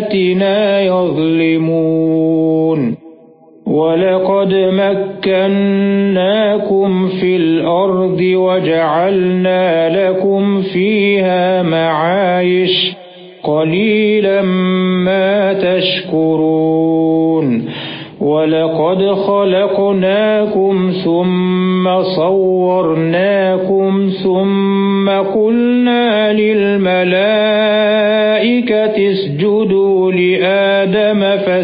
بآياتنا يظلمون ولقد مكناكم في الأرض وجعلنا لكم فيها معايش قليلا ما تشكرون ولقد خلقناكم ثم صورناكم ثم قلنا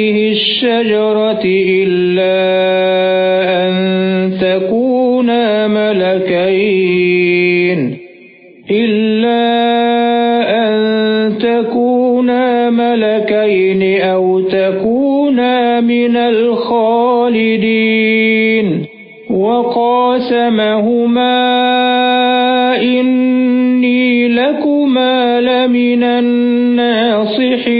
هذه الشجرة إلا أن تكونا ملكين إلا أن تكونا ملكين أو تكونا من الخالدين وقاسمهما إني لكما لمن الناصحين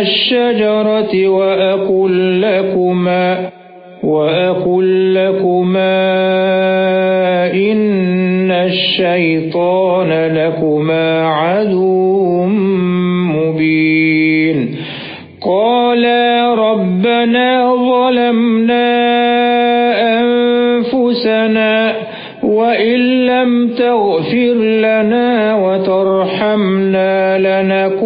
الشجرة وأقل لكما وأقل لكما إن الشيطان لكما عدو مبين. قالا ربنا ظلمنا أنفسنا وإن لم تغفر لنا وترحمنا لنكونن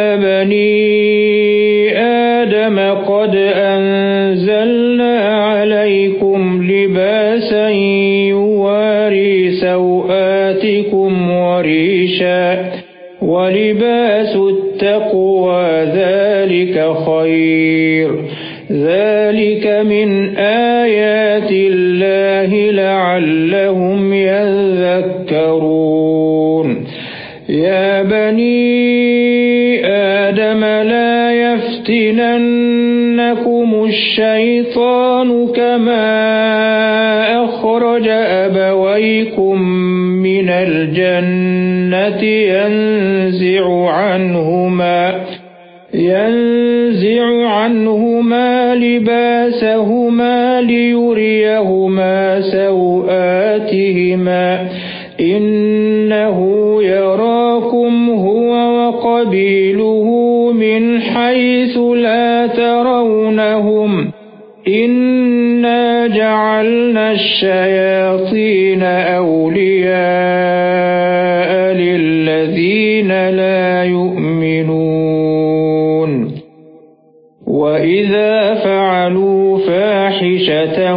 يا بني آدم قد أنزلنا عليكم لباسا يواري سوآتكم وريشا ولباس التقوى ذلك خير. ذلك من آيات الشيطان كما أخرج أبويكم من الجنة ينزع عنهما ينزع عنهما لباسهما ليريهما الشياطين أولياء للذين لا يؤمنون. وإذا فعلوا فاحشة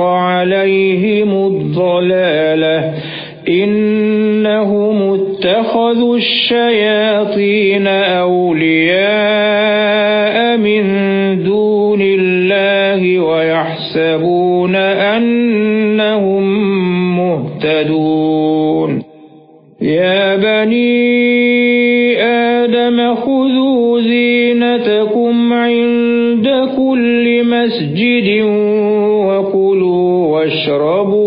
عليهم الضلالة إنهم اتخذوا الشياطين أولياء من دون الله ويحسبون أنهم مهتدون يا بني آدم خذوا زينتكم عند كل مسجد واشربوا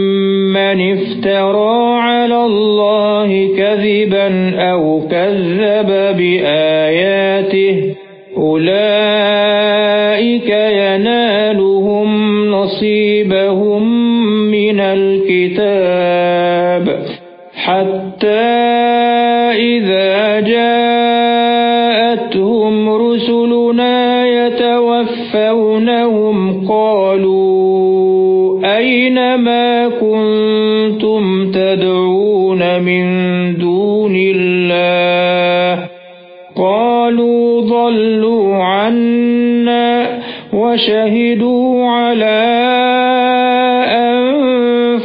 ممن افترى على الله كذبا أو كذب بآياته وشهدوا على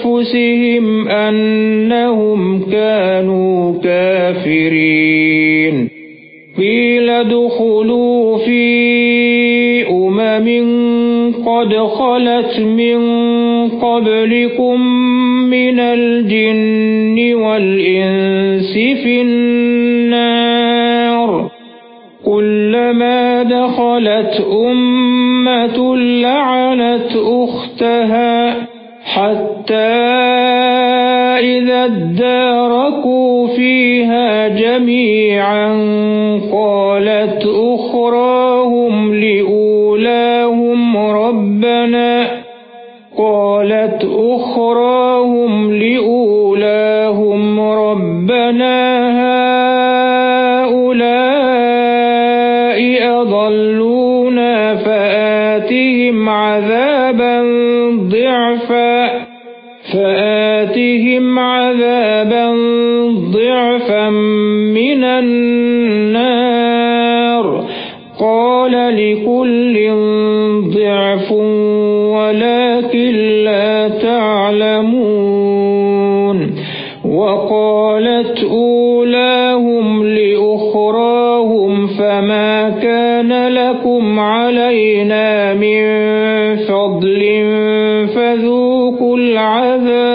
أنفسهم أنهم كانوا كافرين. قيل ادخلوا في أمم قد خلت من قبلكم من الجن والإنس في أختها حتى إذا اداركوا فيها جميعا قالت أخراهم لأولاهم ربنا قالت أخراهم فآتهم عذابا ضعفا من النار. قال لكل ضعف ولكن لا تعلمون. وقالت أولاهم لأخراهم فما كان لكم علينا من فذوقوا العذاب.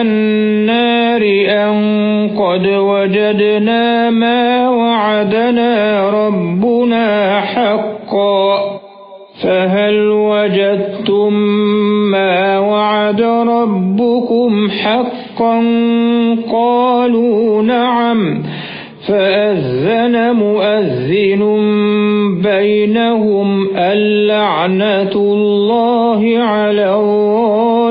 النار أن قد وجدنا ما وعدنا ربنا حقا فهل وجدتم ما وعد ربكم حقا؟ قالوا نعم. فأذن مؤذن بينهم اللعنة الله على الظالمين.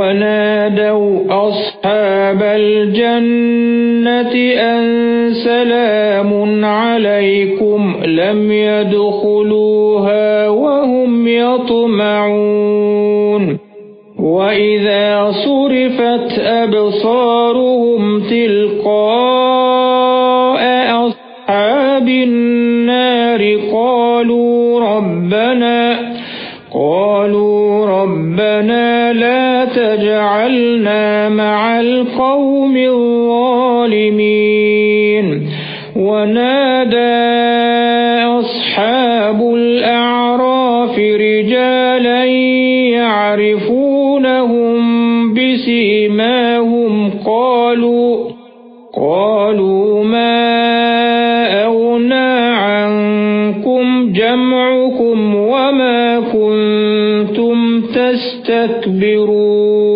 ونادوا أصحاب الجنة أن سلام عليكم لم يدخلوها وهم يطمعون. وإذا صرفت أبصارهم تلقاء القوم الظالمين. ونادى أصحاب الأعراف رجالا يعرفونهم بسيماهم. قالوا قالوا ما أغنى عنكم جمعكم وما كنتم تستكبرون.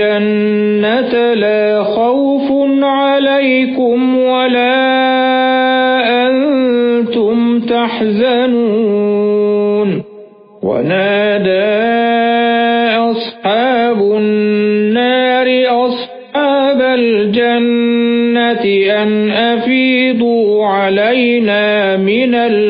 الجنة لا خوف عليكم ولا أنتم تحزنون. ونادى أصحاب النار أصحاب الجنة أن أفيضوا علينا من الماء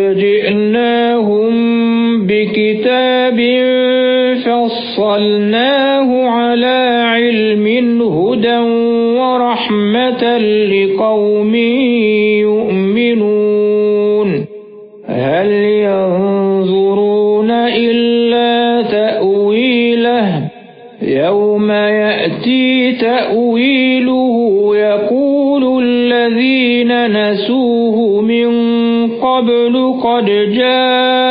فصلناه على علم هدى ورحمة لقوم يؤمنون هل ينظرون إلا تأويله يوم يأتي تأويله يقول الذين نسوه من قبل قد رسل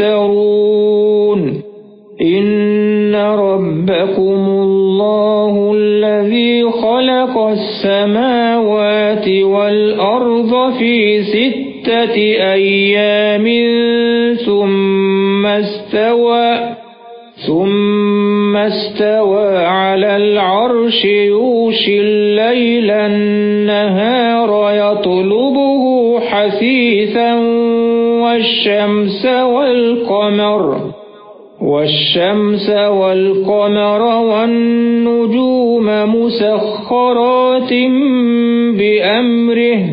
يفترون. إن ربكم الله الذي خلق السماوات والأرض في ستة أيام ثم استوى ثم استوى على العرش يوشي الليل النهار يطلبه حثيثا والشمس والقمر والشمس والقمر والنجوم مسخرات بأمره.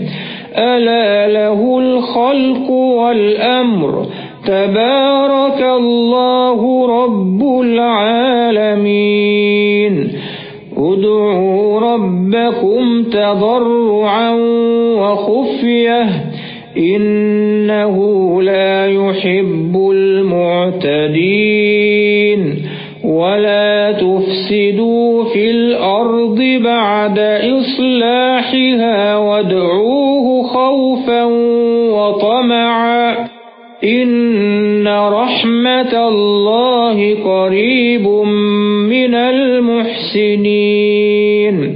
ألا له الخلق والأمر. تبارك الله رب العالمين. ادعوا ربكم تضرعا وخفية. إنه لا يحب المعتدين ولا تفسدوا في الأرض بعد إصلاحها وادعوه خوفا وطمعا إن رحمة الله قريب من المحسنين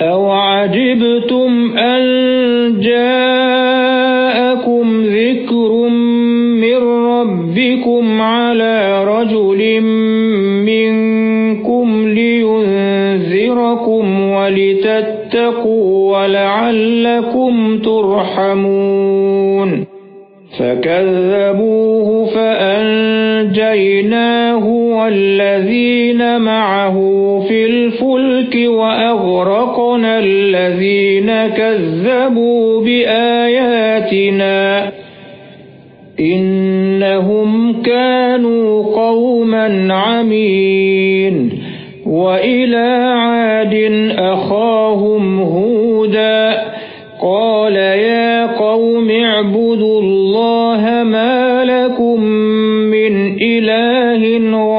أَوْ عَجِبْتُمْ أَن جَاءَكُمْ ذِكْرٌ مِّن رَّبِّكُمْ عَلَى رَجُلٍ مِّنكُمْ لِيُنذِرَكُمْ وَلِتَتَّقُوا وَلَعَلَّكُمْ تُرْحَمُونَ فَكَذَّبُوهُ فَأَنجَيْنَاهُ وَالَّذِينَ مَعَهُ فِي الْفُلْكِ وَأَغْرَقْنَا الَّذِينَ كَذَّبُوا بِآيَاتِنَا إِنَّهُمْ كَانُوا قَوْمًا عَمِينَ وَإِلَى عَادٍ أَخَاهُمْ هُودًا قَالَ يَا قَوْمِ اعْبُدُوا اللَّهَ مَا لَكُمْ مِنْ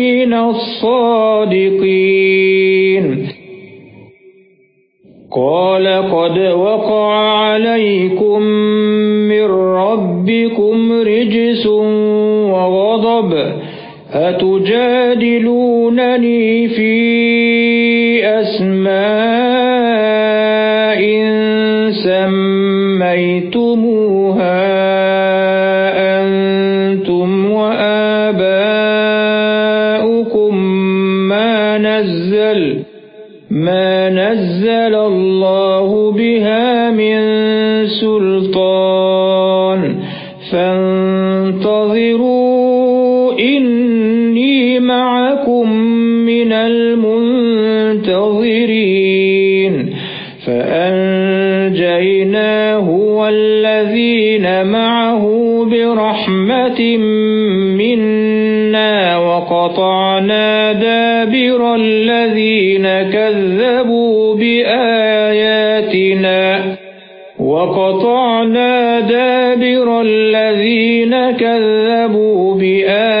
مِنَ الصَّادِقِينَ. قَالَ قَدْ وَقَعَ عَلَيْكُمْ مِنْ رَبِّكُمْ رِجْسٌ وَغَضَبٌ. أَتُجَادِلُونَنِي فِي مِنَّا وَقَطَعْنَا دَابِرَ الَّذِينَ كَذَّبُوا بِآيَاتِنَا. وَقَطَعْنَا دَابِرَ الَّذِينَ كَذَّبُوا بِآيَاتِنَا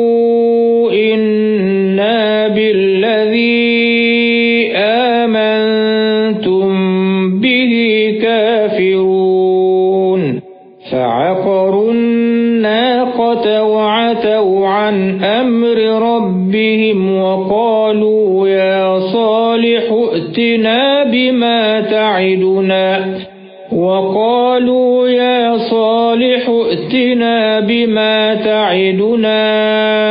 إنا بالذي آمنتم به كافرون. فعقروا الناقة وعتوا عن أمر ربهم وقالوا يا صالح ائتنا بما تعدنا. وقالوا يا صالح ائتنا بما تعدنا.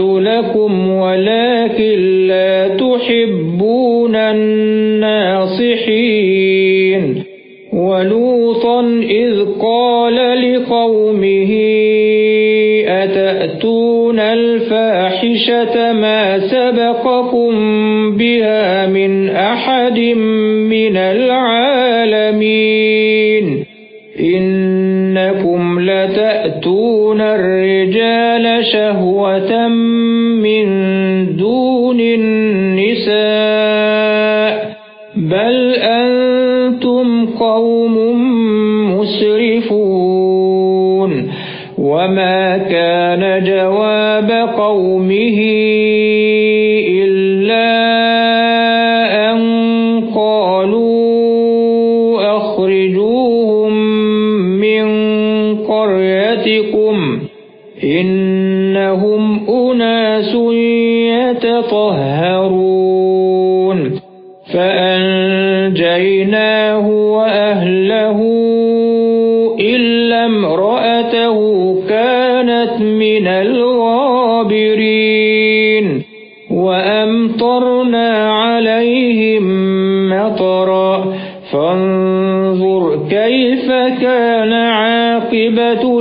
لكم ولكن لا تحبون الناصحين. ولوطا إذ قال لقومه أتأتون الفاحشة ما سبقكم بها من أحد من العالمين؟ إنكم لتأتون الرجال شهوة يتطهرون فأنجيناه وأهله إلا امرأته كانت من الغابرين وأمطرنا عليهم مطرا فانظر كيف كان عاقبة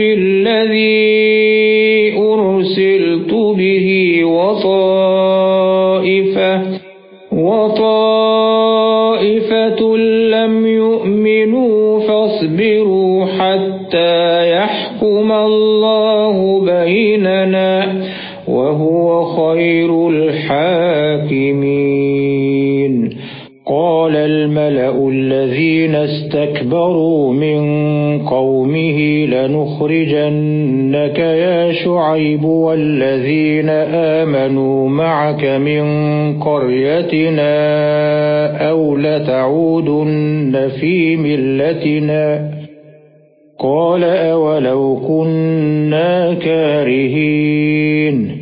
بِالَّذِي أُرْسِلْتُ بِهِ وَطَائِفَةٌ وَطَائِفَةٌ لَمْ يُؤْمِنُوا فَاصْبِرُوا حَتَّى يَحْكُمَ اللَّهُ بَيْنَنَا وَهُوَ خَيْرُ الْحَاكِمِينَ. قَالَ الْمَلَأُ الَّذِينَ اسْتَكْبَرُوا لَنُخْرِجَنَّكَ يَا شُعَيْبُ وَالَّذِينَ آمَنُوا مَعَكَ مِنْ قَرْيَتِنَا أَوْ لَتَعُودُنَّ فِي مِلَّتِنَا قَالَ أَوَلَوْ كُنَّا كَارِهِينَ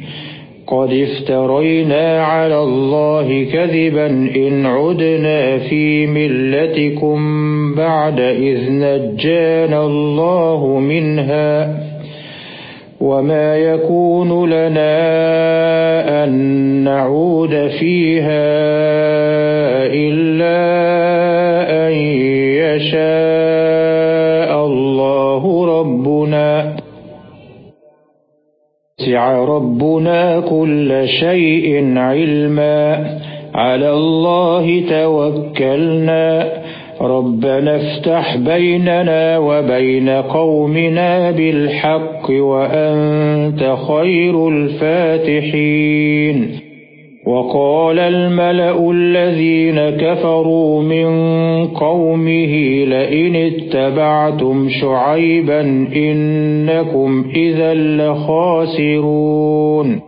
قَدِ افْتَرَيْنَا عَلَى اللَّهِ كَذِبًا إِنْ عُدْنَا فِي مِلَّتِكُمْ بَعْدَ إِذْ نَجَّانَا اللَّهُ مِنْهَا وَمَا يَكُونُ لَنَا أَن نَّعُودَ فِيهَا إِلَّا أَن يَشَاءَ اللَّهُ رَبُّنَا. وَسِعَ رَبُّنَا كُلَّ شَيْءٍ عِلْمًا. عَلَى اللَّهِ تَوَكَّلْنَا. رَبَّنَا افتح بَيْنَنَا وَبَيْنَ قَوْمِنَا بِالْحَقِّ وَأَنْتَ خَيْرُ الْفَاتِحِينَ. وَقَالَ الْمَلَأُ الَّذِينَ كَفَرُوا مِنْ قَوْمِهِ لَئِنِ اتَّبَعْتُمْ شُعَيْبًا إِنَّكُمْ إِذًا لَخَاسِرُونَ.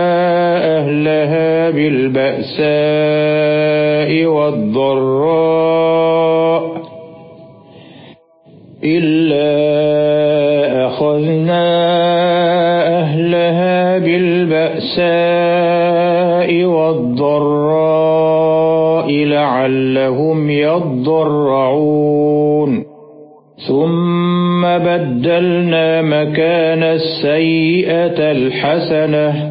بِالْبَأْسَاءِ وَالضَّرَّاءِ إِلَّا أَخَذْنَا أَهْلَهَا بِالْبَأْسَاءِ وَالضَّرَّاءِ لَعَلَّهُمْ يَضَّرَّعُونَ. ثُمَّ بَدَّلْنَا مَكَانَ السَّيِّئَةَ الْحَسَنَةَ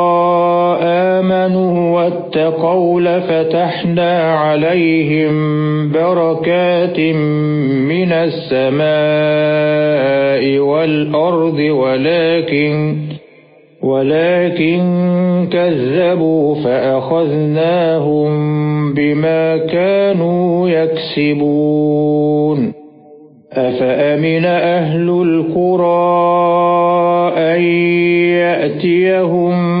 آمَنُوا وَاتَّقَوْا لَفَتَحْنَا عَلَيْهِم بَرَكَاتٍ مِّنَ السَّمَاءِ وَالْأَرْضِ وَلَكِن وَلَكِن كَذَّبُوا فَأَخَذْنَاهُم بِمَا كَانُوا يَكْسِبُونَ. أَفَأَمِنَ أَهْلُ الْقُرَىٰ أَن يَأْتِيَهُم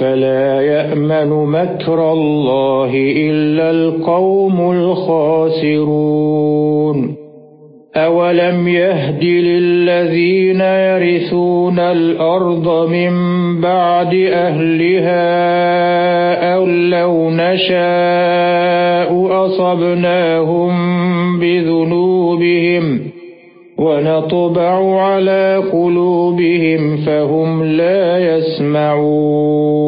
فلا يأمن مكر الله إلا القوم الخاسرون. أولم يهد للذين يرثون الأرض من بعد أهلها أو لو نشاء أصبناهم بذنوبهم ونطبع على قلوبهم فهم لا يسمعون.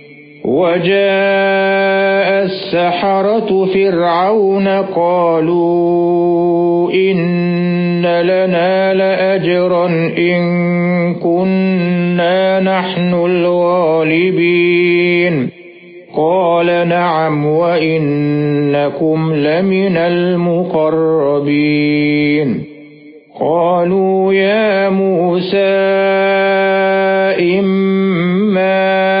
وَجَاءَ السَّحَرَةُ فِرْعَوْنَ قَالُوا إِنَّ لَنَا لَأَجْرًا إِن كُنَّا نَحْنُ الْغَالِبِينَ. قَالَ نَعَمْ وَإِنَّكُمْ لَمِنَ الْمُقَرَّبِينَ. قَالُوا يَا مُوسَى إِمَّا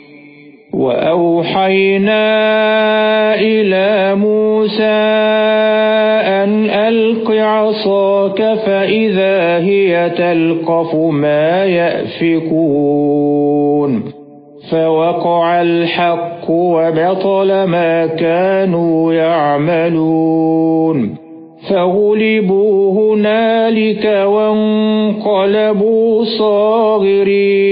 وَأَوْحَيْنَا إِلَى مُوسَى أَنْ أَلْقِ عَصَاكَ فَإِذَا هِيَ تَلْقَفُ مَا يَأْفِكُونَ فَوَقَعَ الْحَقُّ وَبَطَلَ مَا كَانُوا يَعْمَلُونَ فَغُلِبُوا هُنَالِكَ وَانقَلَبُوا صَاغِرِينَ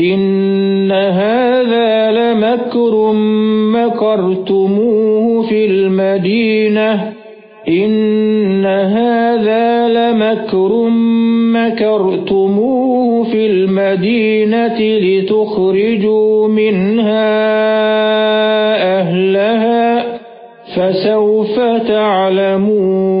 إن هذا لمكر مكرتموه في المدينة. إن هذا لمكر مكرتموه في المدينة لتخرجوا منها أهلها فسوف تعلمون.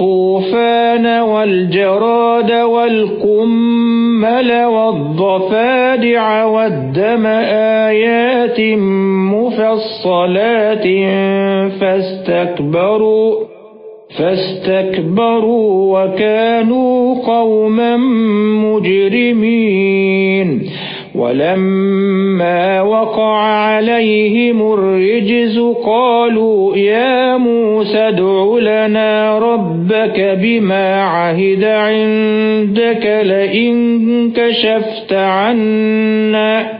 الطوفان والجراد والقمل والضفادع والدم آيات مفصلات فاستكبروا فاستكبروا وكانوا قوما مجرمين ولما وقع عليهم الرجز قالوا يا موسى ادع لنا ربك بما عهد عندك لئن كشفت عنا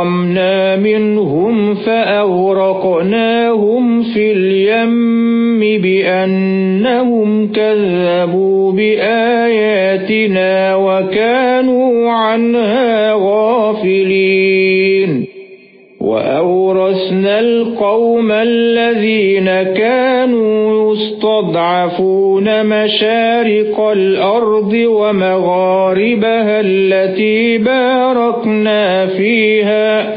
فَانتَقَمْنَا مِنْهُمْ فَأَغْرَقْنَاهُمْ فِي الْيَمِّ بِأَنَّهُمْ كَذَّبُوا بِآيَاتِنَا وَكَانُوا عَنْهَا غَافِلِينَ وَأَوْرَثْنَا الْقَوْمَ الَّذِينَ كَانُوا يُسْتَضْعَفُونَ مَشَارِقَ الْأَرْضِ وَمَغَارِبَهَا الَّتِي بَارَكْنَا فِيهَا.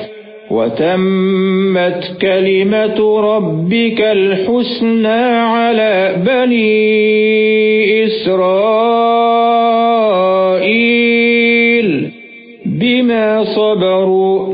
وَتَمَّتْ كَلِمَةُ رَبِّكَ الْحُسْنَى عَلَى بَنِي إِسْرَائِيلَ بِمَا صَبَرُوا.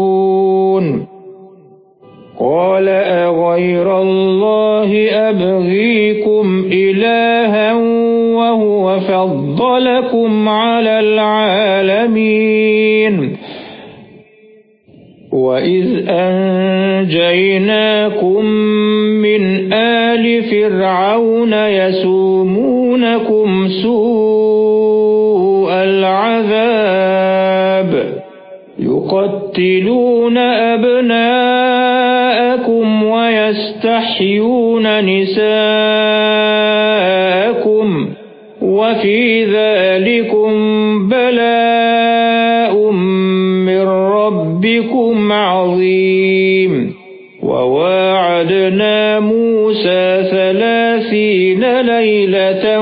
قَالَ أَغَيْرَ اللَّهِ أَبْغِيكُمْ إِلَٰهًا وَهُوَ فَضَّلَكُمْ عَلَى الْعَالَمِينَ. وَإِذْ أَنْجَيْنَاكُمْ مِنْ آلِ فِرْعَوْنَ يَسُومُونَكُمْ سُوءَ الْعَذَابِ يُقَتِّلُونَ أَبْنَاءَكُمْ وَيَسْتَحْيُونَ نِسَاءَكُمْ وَفِي ذَلِكُمْ بَلَاءٌ مِّن رَّبِّكُمْ عَظِيمٌ. وَوَاعَدْنَا مُوسَى ثَلَاثِينَ لَيْلَةً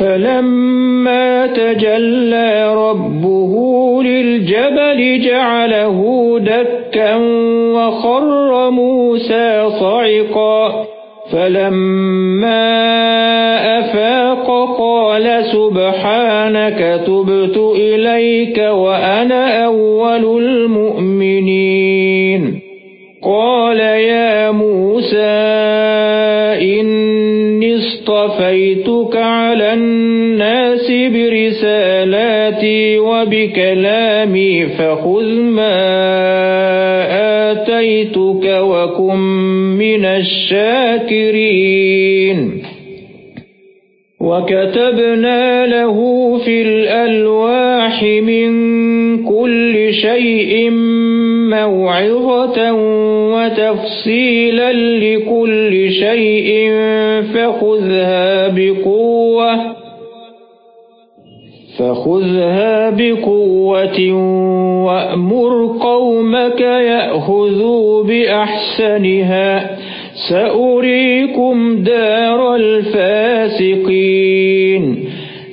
فَلَمَّا تَجَلَّى رَبُّهُ لِلْجَبَلِ جَعَلَهُ دَكًّا وَخَرَّ مُوسَى صَعِقًا فَلَمَّا أَفَاقَ قَالَ سُبْحَانَكَ تُبْتُ إِلَيْكَ وَأَنَا أَوَّلُ الْمُؤْمِنِينَ. قَالَ يَا مُوسَى إِنِّي اصْطَفَيْتُكَ عَلَى النَّاسِ بِرِسَالَاتِي وَبِكَلَامِي فَخُذْ مَا آتَيْتُكَ وَكُن مِّنَ الشَّاكِرِينَ. وَكَتَبْنَا لَهُ فِي الْأَلْوَاحِ مِنْ كُلِّ شَيْءٍ مَوْعِظَةً وَتَفْصِيلًا لِكُلِّ شَيْءٍ فَخُذْهَا بِقُوَّةٍ فَخُذْهَا بِقُوَّةٍ وَأْمُرْ قَوْمَكَ يَأْخُذُوا بِأَحْسَنِهَا. سأريكم دار الفاسقين.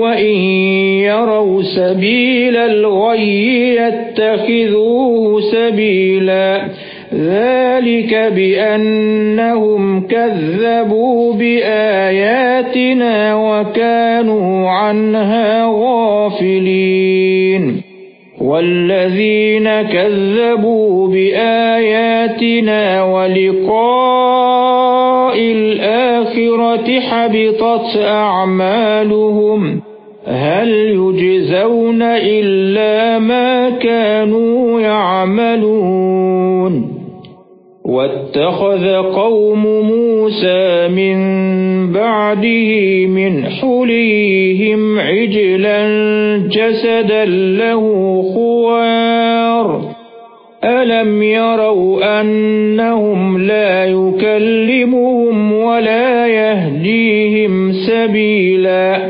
وَإِن يَرَوْا سَبِيلَ الْغَيِّ يَتَّخِذُوهُ سَبِيلًا ذَلِكَ بِأَنَّهُمْ كَذَّبُوا بِآيَاتِنَا وَكَانُوا عَنْهَا غَافِلِينَ وَالَّذِينَ كَذَّبُوا بِآيَاتِنَا وَلِقَاءِ الْآخِرَةِ حَبِطَتْ أَعْمَالُهُمْ هَلْ يُجْزَوْنَ إِلَّا مَا كَانُوا يَعْمَلُونَ؟ وَاتَّخَذَ قَوْمُ مُوسَى مِن بَعْدِهِ مِنْ حُلِيِّهِمْ عِجْلًا جَسَدًا لَّهُ خُوَارٌ. أَلَمْ يَرَوْا أَنَّهُمْ لَا يُكَلِّمُهُمْ وَلَا يَهْدِيهِمْ سَبِيلًا؟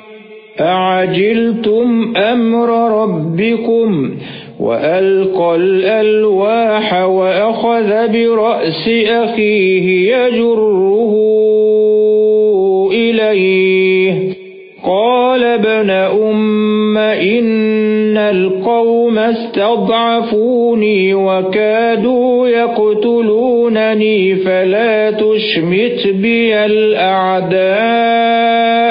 أَعَجِلْتُمْ أَمْرَ رَبِّكُمْ وَأَلْقَى الْأَلْوَاحَ وَأَخَذَ بِرَأْسِ أَخِيهِ يَجُرُّهُ إِلَيْهِ. قَالَ ابْنَ أُمَّ إِنَّ الْقَوْمَ اسْتَضْعَفُونِي وَكَادُوا يَقْتُلُونَنِي فَلَا تُشْمِتْ بِي الْأَعْدَاءَ.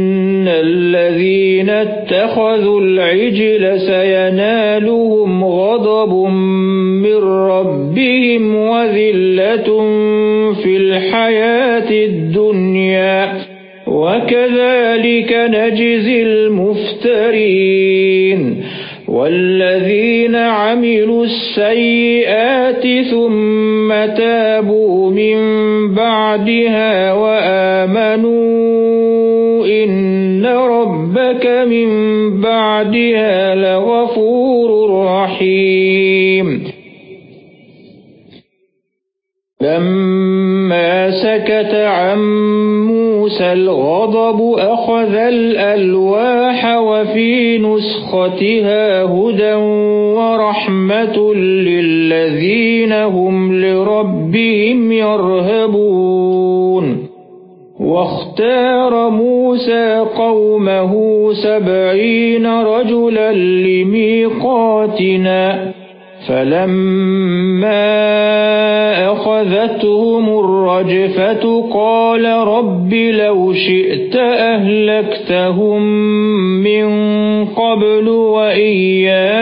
الَّذِينَ اتَّخَذُوا الْعِجْلَ سَيَنَالُهُمْ غَضَبٌ مِّن رَّبِّهِمْ وَذِلَّةٌ فِي الْحَيَاةِ الدُّنْيَا. وَكَذَلِكَ نَجْزِي الْمُفْتَرِينَ وَالَّذِينَ عَمِلُوا السَّيِّئَاتِ ثُمَّ تَابُوا مِن بَعْدِهَا وَآمَنُوا إِنَّ رَبَّكَ مِن بَعْدِهَا لَغَفُورٌ رَّحِيمٌ. لَمَّا سَكَتَ عَن مُوسَى الْغَضَبُ أَخَذَ الْأَلْوَاحَ وَفِي نُسْخَتِهَا هُدًى وَرَحْمَةٌ لِّلَّذِينَ هُمْ لِرَبِّهِمْ يَرْهَبُونَ. وَاخْتَارَ مُوسَى قَوْمَهُ سَبْعِينَ رَجُلًا لِّمِيقَاتِنَا فَلَمَّا أَخَذَتْهُمُ الرَّجْفَةُ قَالَ رَبِّ لَوْ شِئْتَ أَهْلَكْتَهُمْ مِنْ قَبْلُ وَإِيَّايَ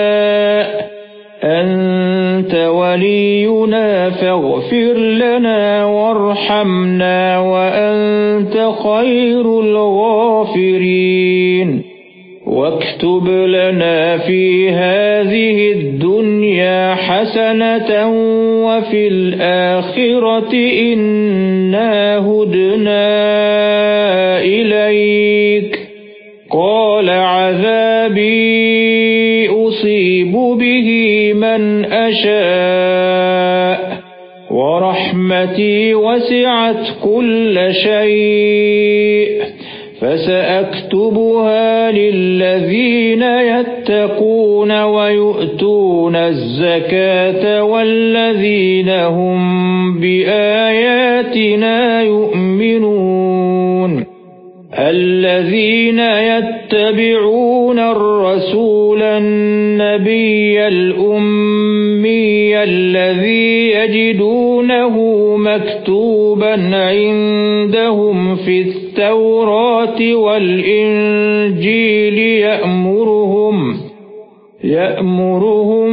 فاغفر لنا وارحمنا وأنت خير الغافرين. واكتب لنا في هذه الدنيا حسنة وفي الآخرة إنا هدنا إليك. قال عذابي أصيب به من أشاء. ورحمتي وسعت كل شيء فسأكتبها للذين يتقون ويؤتون الزكاة والذين هم بآياتنا يؤمنون. الذين يتبعون الرسول النبي الأمي الذي يجدونه مكتوبا عندهم في التوراة والإنجيل يأمرهم يأمرهم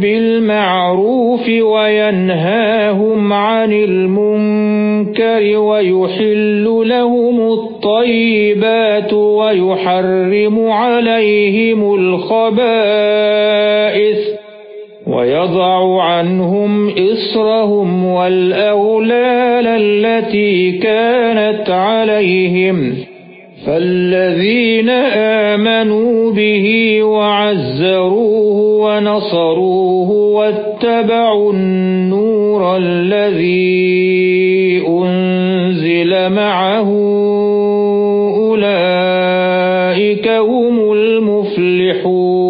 بالمعروف وينهاهم عن المنكر ويحل لهم الطيبات ويحرم عليهم الخبائث ويضع عنهم إصرهم والأغلال التي كانت عليهم فالذين آمنوا به وعزروه ونصروه واتبعوا النور الذي أنزل معه أولئك هم المفلحون.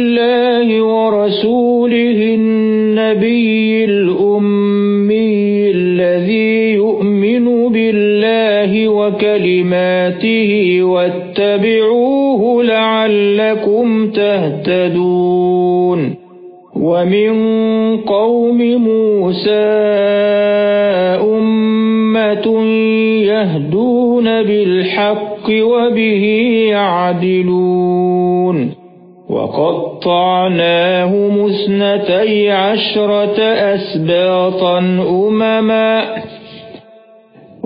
وكلماته واتبعوه لعلكم تهتدون. ومن قوم موسى أمة يهدون بالحق وبه يعدلون. وقطعناهم اثنتي عشرة أسباطا أمما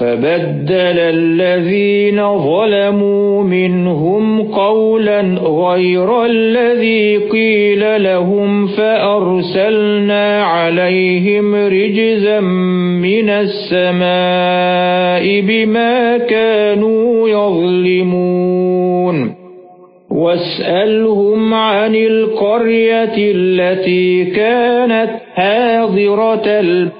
فَبَدَّلَ الَّذِينَ ظَلَمُوا مِنْهُمْ قَوْلًا غَيْرَ الَّذِي قِيلَ لَهُمْ فَأَرْسَلْنَا عَلَيْهِمْ رِجْزًا مِنَ السَّمَاءِ بِمَا كَانُوا يَظْلِمُونَ. وَاسْأَلْهُمْ عَنِ الْقَرْيَةِ الَّتِي كَانَتْ حَاضِرَةَ الْبَحْرِ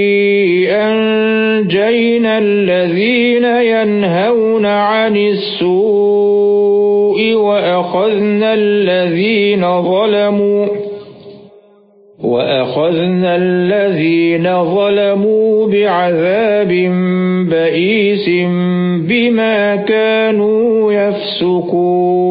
أَنجَيْنَا الَّذِينَ يَنْهَوْنَ عَنِ السُّوءِ وَأَخَذْنَا الَّذِينَ ظَلَمُوا وَأَخَذْنَا الَّذِينَ ظَلَمُوا بِعَذَابٍ بَئِيسٍ بِمَا كَانُوا يَفْسُقُونَ.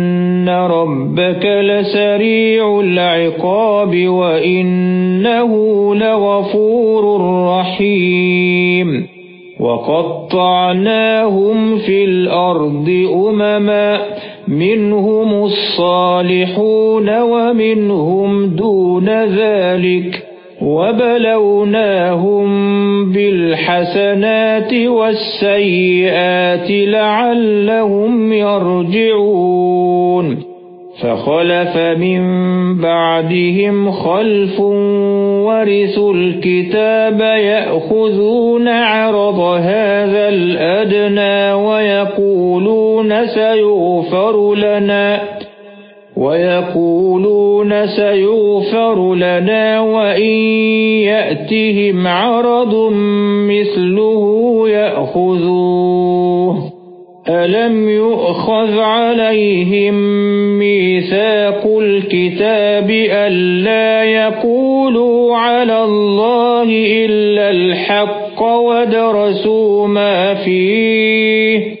رَبَّكَ لَسَرِيعُ الْعِقَابِ وَإِنَّهُ لَغَفُورٌ رَّحِيمٌ وَقَطَّعْنَاهُمْ فِي الْأَرْضِ أُمَمًا مِنْهُمُ الصَّالِحُونَ وَمِنْهُمْ دُونَ ذَلِكَ وَبَلَوْنَاهُمْ بِالْحَسَنَاتِ وَالسَّيِّئَاتِ لَعَلَّهُمْ يَرْجِعُونَ فَخَلَفَ مِن بَعْدِهِمْ خَلْفٌ وَرِثُوا الْكِتَابَ يَأْخُذُونَ عَرَضَ هَذَا الْأَدْنَى وَيَقُولُونَ سَيُغْفَرُ لَنَا وَيَقُولُونَ سَيُغْفَرُ لَنَا وَإِن يَأْتِهِمْ عَرَضٌ مِثْلُهُ يَأْخُذُوهُ. أَلَمْ يُؤْخَذْ عَلَيْهِمْ مِيثَاقُ الْكِتَابِ أَلَّا يَقُولُوا عَلَى اللَّهِ إِلَّا الْحَقَّ وَدَرَسُوا مَا فِيهِ؟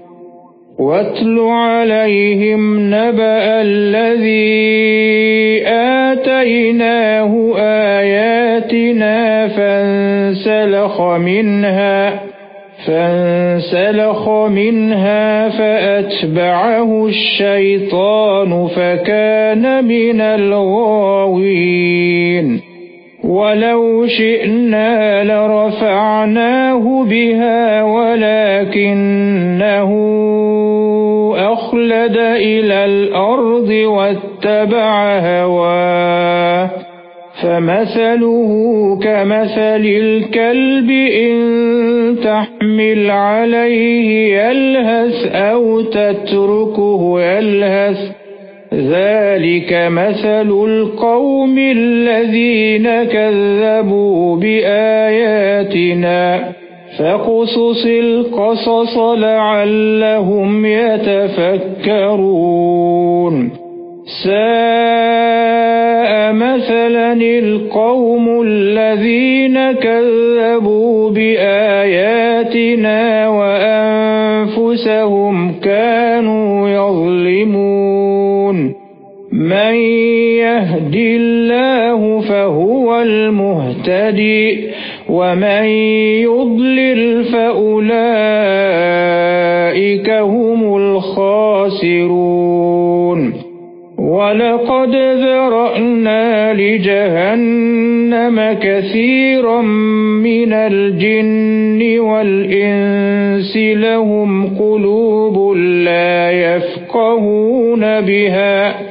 واتل عليهم نبأ الذي آتيناه آياتنا فانسلخ منها فانسلخ منها فأتبعه الشيطان فكان من الغاوين. ولو شئنا لرفعناه بها ولكنه أخلد إلى الأرض واتبع هواه فمثله كمثل الكلب إن تحمل عليه يلهث أو تتركه يلهث ذلك مثل القوم الذين كذبوا بآياتنا فقصص القصص لعلهم يتفكرون. ساء مثلا القوم الذين كذبوا بآياتنا وأنفسهم كانوا يظلمون. من يهدي الله فهو المهتدي. ومن يضلل فأولئك هم الخاسرون. وَلَقَدْ ذَرَأْنَا لِجَهَنَّمَ كَثِيرًا مِنَ الْجِنِّ وَالْإِنسِ لَهُمْ قُلُوبٌ لَّا يَفْقَهُونَ بِهَا.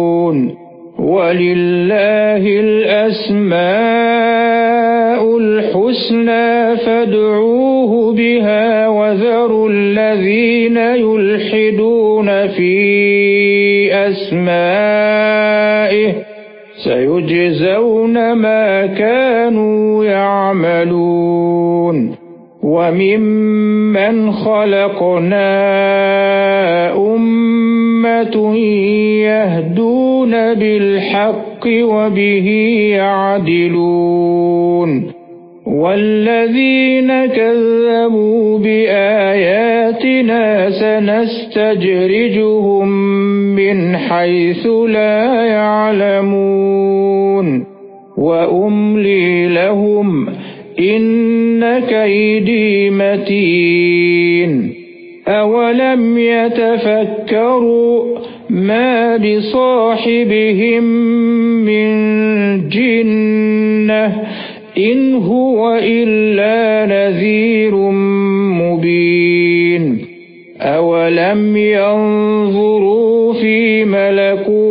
وَلِلَّهِ الْأَسْمَاءُ الْحُسْنَى فَادْعُوهُ بِهَا وَذَرُوا الَّذِينَ يُلْحِدُونَ فِي أَسْمَائِهِ سَيُجْزَوْنَ مَا كَانُوا يَعْمَلُونَ وَمِمَّنْ خَلَقْنَا أُمَّةٌ يَهْدُونَ بِالْحَقِّ وَبِهِ يَعْدِلُونَ وَالَّذِينَ كَذَّبُوا بِآيَاتِنَا سَنَسْتَجْرِجُهُم مِّنْ حَيْثُ لَا يَعْلَمُونَ وَأُمْلِي لَهُمْ إِنَّ كَيْدِي مَتِينٌ أَوَلَمْ يَتَفَكَّرُوا مَا بِصَاحِبِهِمْ مِنْ جِنَّةٍ إِنْ هُوَ إِلَّا نَذِيرٌ مُبِينٌ أَوَلَمْ يَنظُرُوا فِي مَلَكُوتِ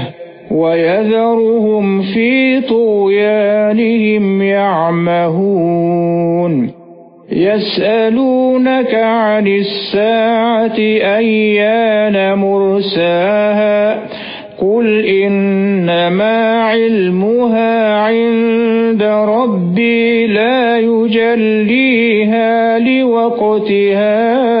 وَيَذَرُهُمْ فِي طُغْيَانِهِمْ يَعْمَهُونَ. يَسْأَلُونَكَ عَنِ السَّاعَةِ أَيَّانَ مُرْسَاهَا. قُلْ إِنَّمَا عِلْمُهَا عِندَ رَبِّي لَا يُجَلِّيهَا لِوَقْتِهَا.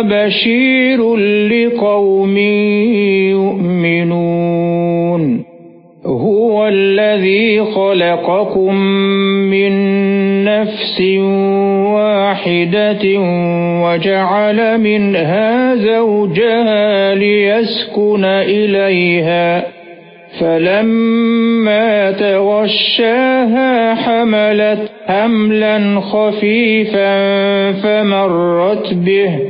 وَبَشِيرٌ لِقَوْمٍ يُؤْمِنُونَ. هُوَ الَّذِي خَلَقَكُم مِّن نَّفْسٍ وَاحِدَةٍ وَجَعَلَ مِنْهَا زَوْجَهَا لِيَسْكُنَ إِلَيْهَا. فَلَمَّا تَغَشَّاهَا حَمَلَتْ حَمْلًا خَفِيفًا فَمَرَّتْ بِهِ.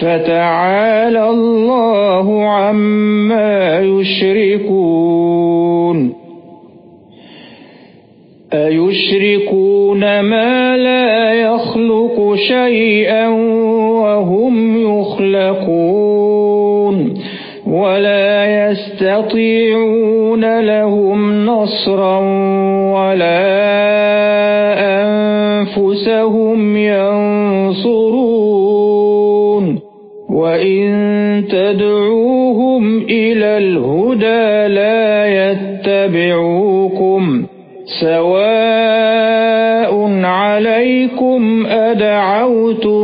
فَتَعَالَى اللَّهُ عَمَّا يُشْرِكُونَ. أَيُشْرِكُونَ مَا لَا يَخْلُقُ شَيْئًا وَهُمْ يُخْلَقُونَ. وَلَا يَسْتَطِيعُونَ لَهُمْ نَصْرًا وَلَا تَدْعُوهُمْ إِلَى الْهُدَى لَا يَتَّبِعُوكُمْ سَوَاءٌ عَلَيْكُمْ أَدَعَوْتُمُوهُمْ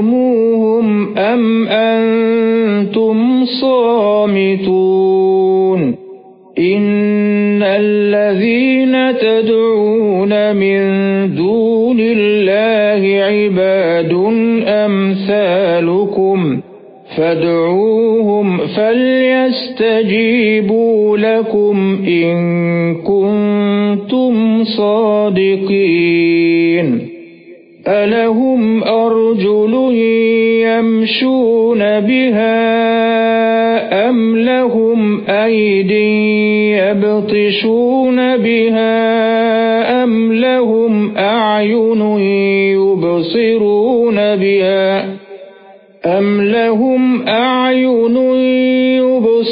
أَمْ أَنْتُمْ صَامِتُونَ إِنَّ الَّذِينَ تَدْعُونَ مِن دُونِ اللَّهِ عِبَادٌ أَمْثَالُكُمْ فَادْعُوهُمْ فَلْيَسْتَجِيبُوا لَكُمْ إِن كُنتُمْ صَادِقِينَ. أَلَهُمْ أَرْجُلٌ يَمْشُونَ بِهَا أَمْ لَهُمْ أَيْدٍ يَبْطِشُونَ بِهَا أَمْ لَهُمْ أَعْيُنٌ يُبْصِرُونَ بِهَا أَمْ لَهُمْ أَعْيُنٌ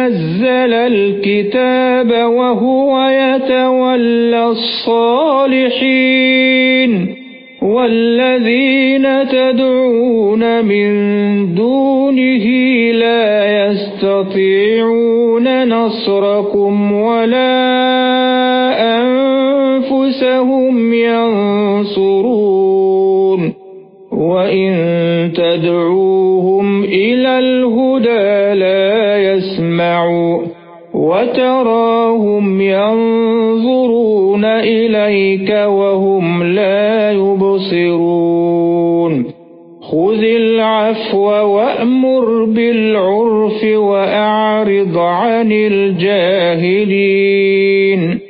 نَزَّلَ الْكِتَابَ وَهُوَ يَتَوَلَّى الصَّالِحِينَ وَالَّذِينَ تَدْعُونَ مِن دُونِهِ لَا يَسْتَطِيعُونَ نَصْرَكُمْ وَلَا أَنفُسَهُمْ يَنصُرُونَ وَإِن تَدْعُوهُمْ إِلَى الْهُدَى لَا يَسْمَعُوا وَتَرَاهُمْ يَنظُرُونَ إِلَيْكَ وَهُمْ لَا يُبْصِرُونَ. خُذِ الْعَفْوَ وَأْمُرْ بِالْعُرْفِ وَأَعْرِضْ عَنِ الْجَاهِلِينَ.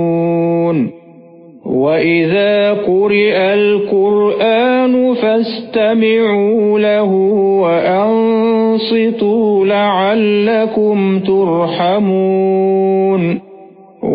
وَإِذَا قُرِئَ الْقُرْآنُ فَاسْتَمِعُوا لَهُ وَأَنصِتُوا لَعَلَّكُمْ تُرْحَمُونَ